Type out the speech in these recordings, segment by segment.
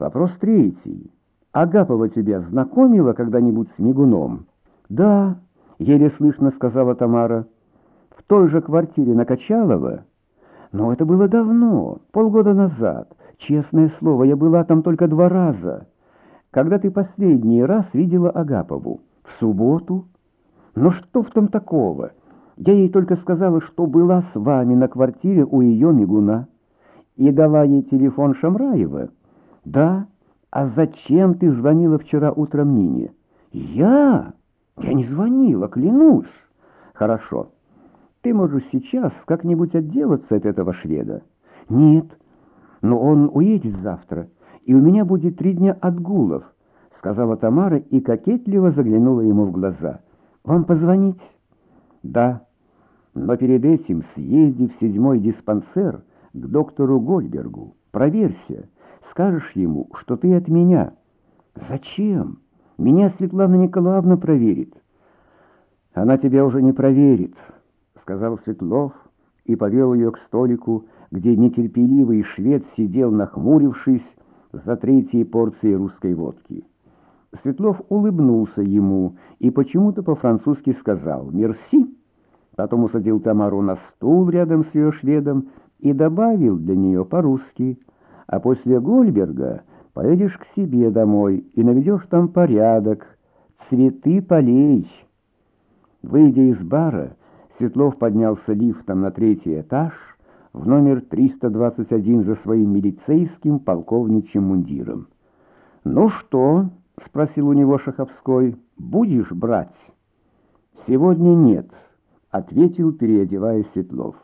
Вопрос третий. Агапова тебя знакомила когда-нибудь с Мигуном? Да, еле слышно сказала Тамара. В той же квартире на Качалова? Но это было давно, полгода назад. Честное слово, я была там только два раза. Когда ты последний раз видела Агапову? В субботу? Но что в том такого? Я ей только сказала, что была с вами на квартире у ее мигуна. И дала ей телефон Шамраева. Да, а зачем ты звонила вчера утром Нине? Я? Я не звонила, клянусь. Хорошо. Ты можешь сейчас как-нибудь отделаться от этого шведа? Нет, но он уедет завтра, и у меня будет три дня отгулов, сказала Тамара и кокетливо заглянула ему в глаза. Вам позвонить? Да, но перед этим съезди в седьмой диспансер к доктору Гольбергу. Проверься, скажешь ему, что ты от меня. Зачем? Меня Светлана Николаевна проверит. Она тебя уже не проверит, сказал Светлов и повел ее к столику, где нетерпеливый швед сидел, нахмурившись, за третьей порцией русской водки. Светлов улыбнулся ему и почему-то по-французски сказал «Мерси». Потом усадил Тамару на стул рядом с ее шведом и добавил для нее по-русски «А после Гольберга поедешь к себе домой и наведешь там порядок, цветы полей». Выйдя из бара, Светлов поднялся лифтом на третий этаж в номер 321 за своим милицейским полковничьим мундиром. «Ну что?» — спросил у него Шаховской. «Будешь брать?» «Сегодня нет», — ответил, переодеваясь Светлов.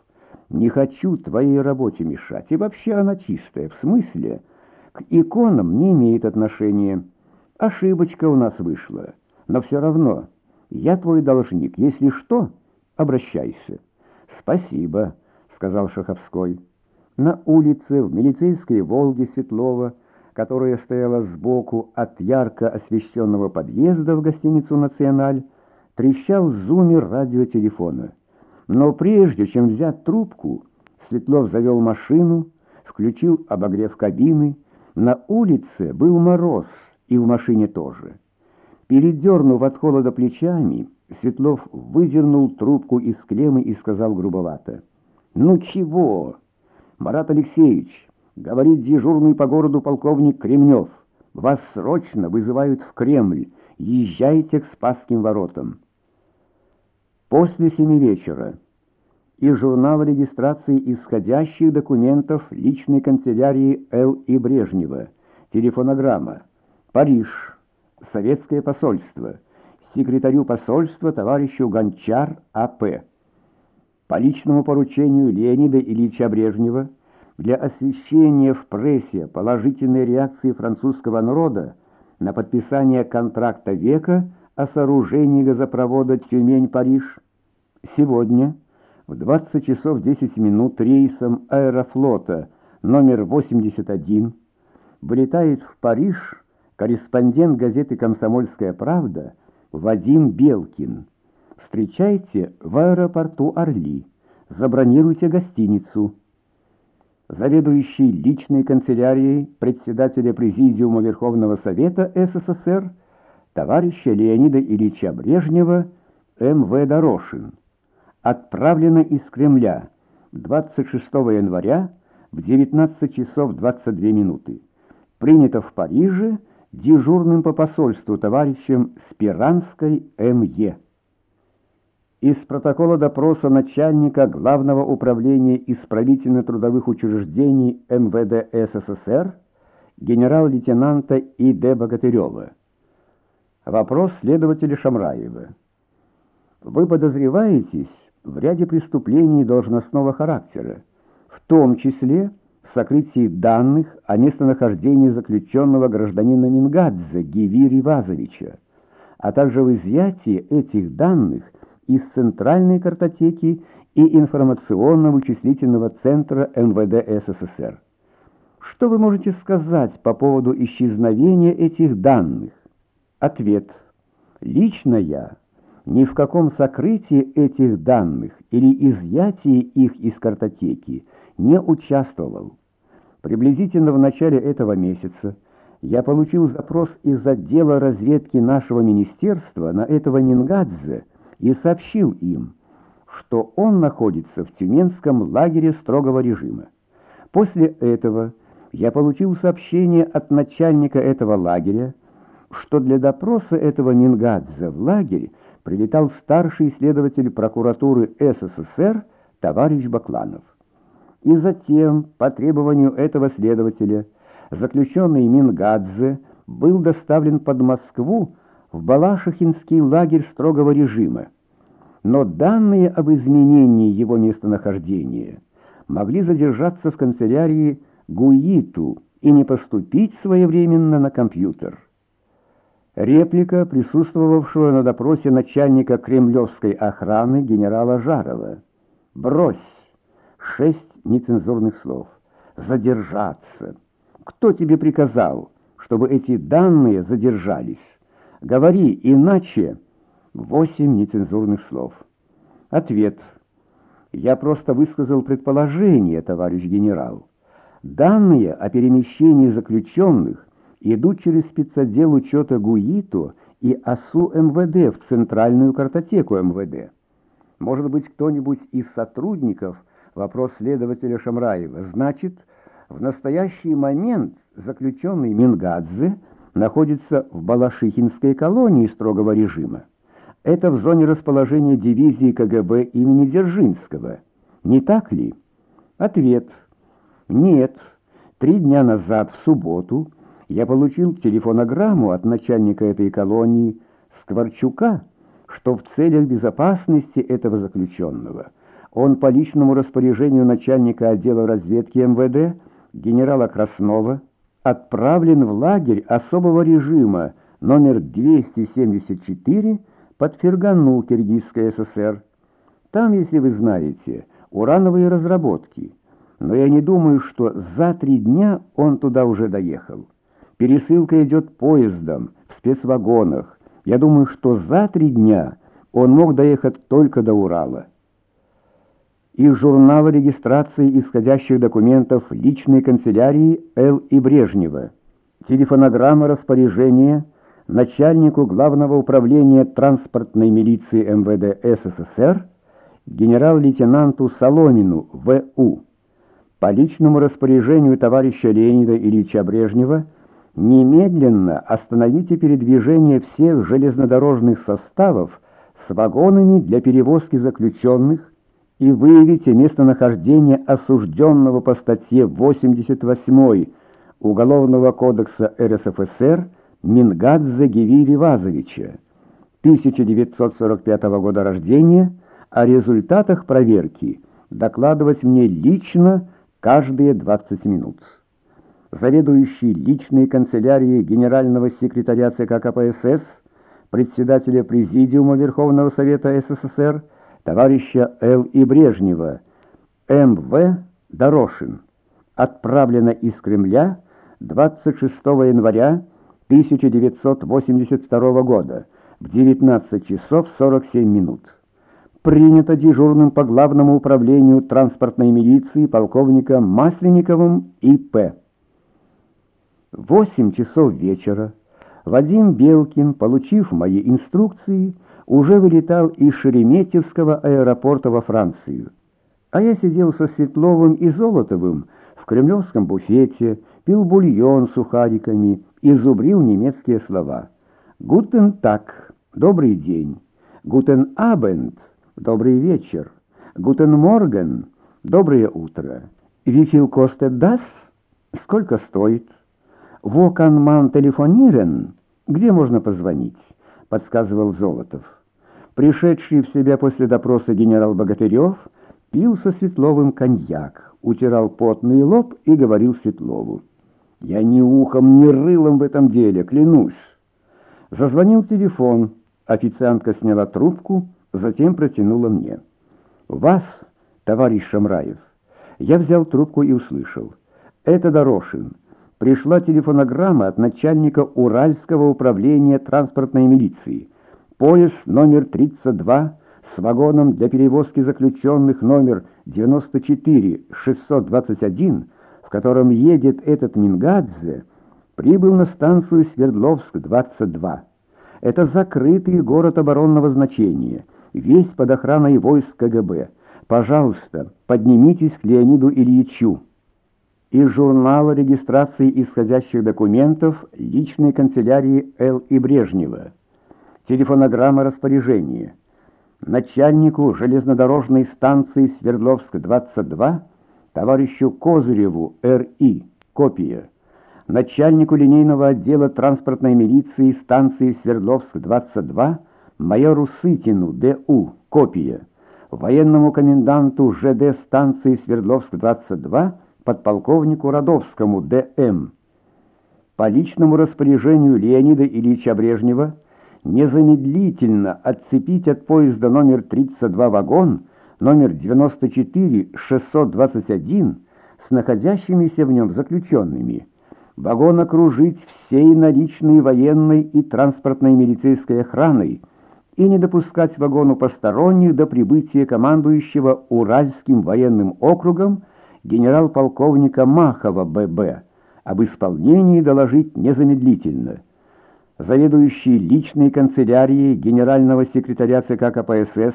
«Не хочу твоей работе мешать, и вообще она чистая, в смысле, к иконам не имеет отношения. Ошибочка у нас вышла, но все равно я твой должник, если что...» Обращайся. Спасибо, сказал Шаховской. На улице в милицейской «Волге» Светлова, которая стояла сбоку от ярко освещенного подъезда в гостиницу «Националь», трещал зумер радиотелефона. Но прежде чем взять трубку, Светлов завел машину, включил обогрев кабины. На улице был мороз, и в машине тоже. Передернув от холода плечами, Светлов выдернул трубку из клеммы и сказал грубовато. «Ну чего? Марат Алексеевич, говорит дежурный по городу полковник Кремнев, вас срочно вызывают в Кремль, езжайте к Спасским воротам». После семи вечера из журнала регистрации исходящих документов личной канцелярии Л. И. Брежнева, телефонограмма, Париж, советское посольство – секретарю посольства товарищу Гончар А.П. По личному поручению Леонида Ильича Брежнева для освещения в прессе положительной реакции французского народа на подписание контракта века о сооружении газопровода Тюмень-Париж сегодня в 20 часов 10 минут рейсом аэрофлота номер 81 вылетает в Париж корреспондент газеты «Комсомольская правда» Вадим Белкин. Встречайте в аэропорту Орли. Забронируйте гостиницу. Заведующий личной канцелярией председателя Президиума Верховного Совета СССР товарища Леонида Ильича Брежнева М.В. Дорошин. Отправлено из Кремля 26 января в 19 часов 22 минуты. Принято в Париже дежурным по посольству товарищем Спиранской М.Е. Из протокола допроса начальника Главного управления исправительно-трудовых учреждений МВД СССР генерал-лейтенанта И.Д. Богатырева. Вопрос следователя Шамраева. Вы подозреваетесь в ряде преступлений должностного характера, в том числе сокрытии данных о местонахождении заключенного гражданина Мингадзе Гиви Вазовича, а также в изъятии этих данных из Центральной картотеки и информационно-вычислительного центра МВД СССР. Что вы можете сказать по поводу исчезновения этих данных? Ответ. Лично я ни в каком сокрытии этих данных или изъятии их из картотеки не участвовал. Приблизительно в начале этого месяца я получил запрос из отдела разведки нашего министерства на этого Нингадзе и сообщил им, что он находится в Тюменском лагере строгого режима. После этого я получил сообщение от начальника этого лагеря, что для допроса этого Нингадзе в лагерь прилетал старший следователь прокуратуры СССР товарищ Бакланов. И затем, по требованию этого следователя, заключенный Мингадзе был доставлен под Москву в Балашихинский лагерь строгого режима. Но данные об изменении его местонахождения могли задержаться в канцелярии ГУИТу и не поступить своевременно на компьютер. Реплика присутствовавшего на допросе начальника кремлевской охраны генерала Жарова. «Брось!» Шесть нецензурных слов. «Задержаться!» Кто тебе приказал, чтобы эти данные задержались? Говори, иначе восемь нецензурных слов. Ответ. Я просто высказал предположение, товарищ генерал. Данные о перемещении заключенных идут через спецотдел учета ГУИТу и ОСУ МВД в Центральную картотеку МВД. Может быть, кто-нибудь из сотрудников, вопрос следователя Шамраева, значит, в настоящий момент заключенный Мингадзе находится в Балашихинской колонии строгого режима. Это в зоне расположения дивизии КГБ имени Дзержинского. Не так ли? Ответ. Нет. Три дня назад, в субботу, я получил телефонограмму от начальника этой колонии Скворчука, что в целях безопасности этого заключенного он по личному распоряжению начальника отдела разведки МВД генерала Краснова отправлен в лагерь особого режима номер 274 под Фергану, Киргизская ССР. Там, если вы знаете, урановые разработки. Но я не думаю, что за три дня он туда уже доехал. Пересылка идет поездом, в спецвагонах. Я думаю, что за три дня он мог доехать только до Урала из журнала регистрации исходящих документов личной канцелярии Л. и Брежнева, телефонограмма распоряжения начальнику Главного управления транспортной милиции МВД СССР генерал-лейтенанту Соломину В.У. По личному распоряжению товарища Леонида Ильича Брежнева немедленно остановите передвижение всех железнодорожных составов с вагонами для перевозки заключенных и выявите местонахождение осужденного по статье 88 Уголовного кодекса РСФСР Мингадзе Гевири Вазовича, 1945 года рождения, о результатах проверки докладывать мне лично каждые 20 минут. Заведующий личной канцелярией генерального секретаря ЦК КПСС, председателя Президиума Верховного Совета СССР, товарища Л. И. Брежнева, М.В. Дорошин, отправлено из Кремля 26 января 1982 года в 19 часов 47 минут. Принято дежурным по главному управлению транспортной милиции полковника Масленниковым И.П. В 8 часов вечера Вадим Белкин, получив мои инструкции, уже вылетал из Шереметьевского аэропорта во Францию. А я сидел со Светловым и Золотовым в кремлевском буфете, пил бульон с сухариками и зубрил немецкие слова. «Guten Tag» — «добрый день», «Guten Abend» — «добрый вечер», «Guten Morgen» — «доброе утро», «Wieviel kostet das» — «сколько стоит», «Wo kann man telefonieren» — «где можно позвонить», — подсказывал Золотов. Пришедший в себя после допроса генерал Богатырев пил со Светловым коньяк, утирал потный лоб и говорил Светлову. «Я ни ухом, ни рылом в этом деле, клянусь». Зазвонил телефон, официантка сняла трубку, затем протянула мне. «Вас, товарищ Шамраев». Я взял трубку и услышал. «Это Дорошин». Пришла телефонограмма от начальника Уральского управления транспортной милиции. Поезд номер 32 с вагоном для перевозки заключенных номер 94-621, в котором едет этот Мингадзе, прибыл на станцию Свердловск-22. Это закрытый город оборонного значения, весь под охраной войск КГБ. Пожалуйста, поднимитесь к Леониду Ильичу. Из журнала регистрации исходящих документов личной канцелярии Л. и Брежнева. Телефонограмма распоряжения. Начальнику железнодорожной станции Свердловск-22 товарищу Козыреву Р.И. Копия начальнику линейного отдела транспортной милиции станции Свердловск-22 майору Сытину Д.У. Копия. Военному коменданту ЖД станции Свердловск-22 подполковнику Родовскому Д.М. По личному распоряжению Леонида Ильича Брежнева незамедлительно отцепить от поезда номер 32 вагон номер 94-621 с находящимися в нем заключенными – вагон окружить всей наличной военной и транспортной милицейской охраной и не допускать вагону посторонних до прибытия командующего Уральским военным округом генерал-полковника Махова ББ, об исполнении доложить незамедлительно. Заведующий личной канцелярией генерального секретаря ЦК КПСС,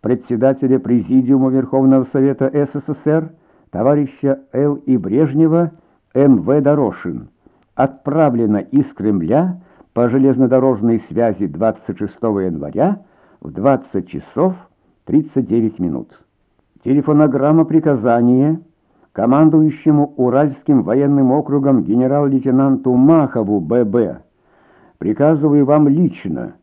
председателя Президиума Верховного Совета СССР, товарища Л. И. Брежнева, М.В. Дорошин. Отправлено из Кремля по железнодорожной связи 26 января в 20 часов 39 минут. Телефонограмма приказания командующему Уральским военным округом генерал-лейтенанту Махову Б.Б. Приказываю вам лично,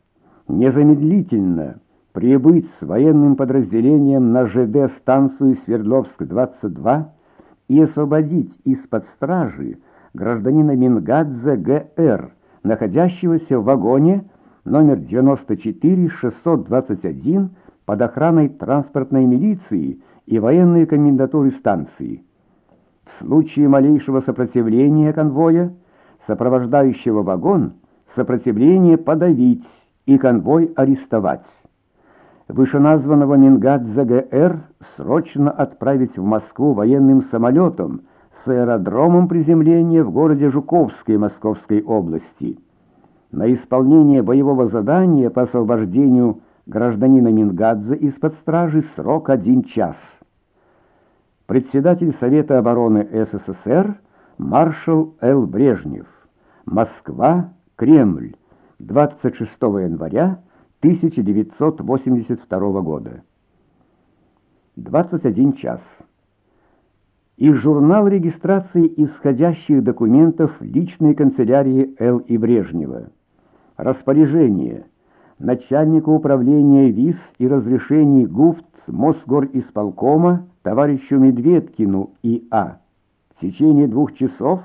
незамедлительно прибыть с военным подразделением на ЖД-станцию Свердловск-22 и освободить из-под стражи гражданина Мингадзе Г.Р., находящегося в вагоне номер 94-621 под охраной транспортной милиции и военной комендатуры станции. В случае малейшего сопротивления конвоя, сопровождающего вагон, сопротивление подавить и конвой арестовать вышеназванного Мингадзе ГР срочно отправить в Москву военным самолетом с аэродромом приземления в городе Жуковской Московской области. На исполнение боевого задания по освобождению гражданина Мингадзе из-под стражи срок один час. Председатель Совета обороны СССР маршал Л. Брежнев. Москва, Кремль. 26 января 1982 года. 21 час. Из журнала регистрации исходящих документов личной канцелярии Л. И. Брежнева. Распоряжение. Начальнику управления ВИС и разрешений ГУФТ Мосгорисполкома товарищу Медведкину И.А. В течение двух часов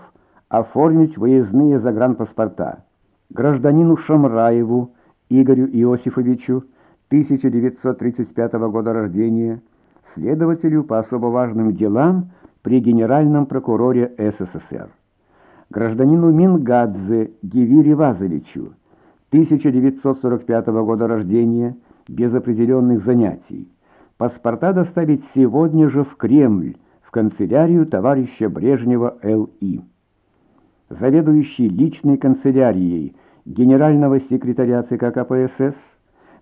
оформить выездные загранпаспорта. Гражданину Шамраеву, Игорю Иосифовичу, 1935 года рождения, следователю по особо важным делам при Генеральном прокуроре СССР. Гражданину Мингадзе Гивире Вазовичу, 1945 года рождения, без определенных занятий. Паспорта доставить сегодня же в Кремль, в канцелярию товарища Брежнева Л.И. Заведующий личной канцелярией генерального секретаря ЦК КПСС,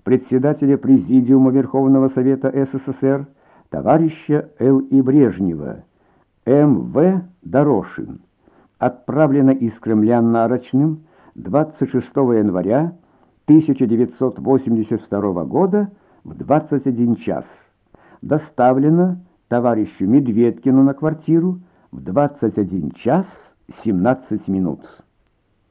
председателя Президиума Верховного Совета СССР, товарища Л. И. Брежнева, М.В. Дорошин, отправлено из Кремля нарочным 26 января 1982 года в 21 час. Доставлено товарищу Медведкину на квартиру в 21 час 17 минут.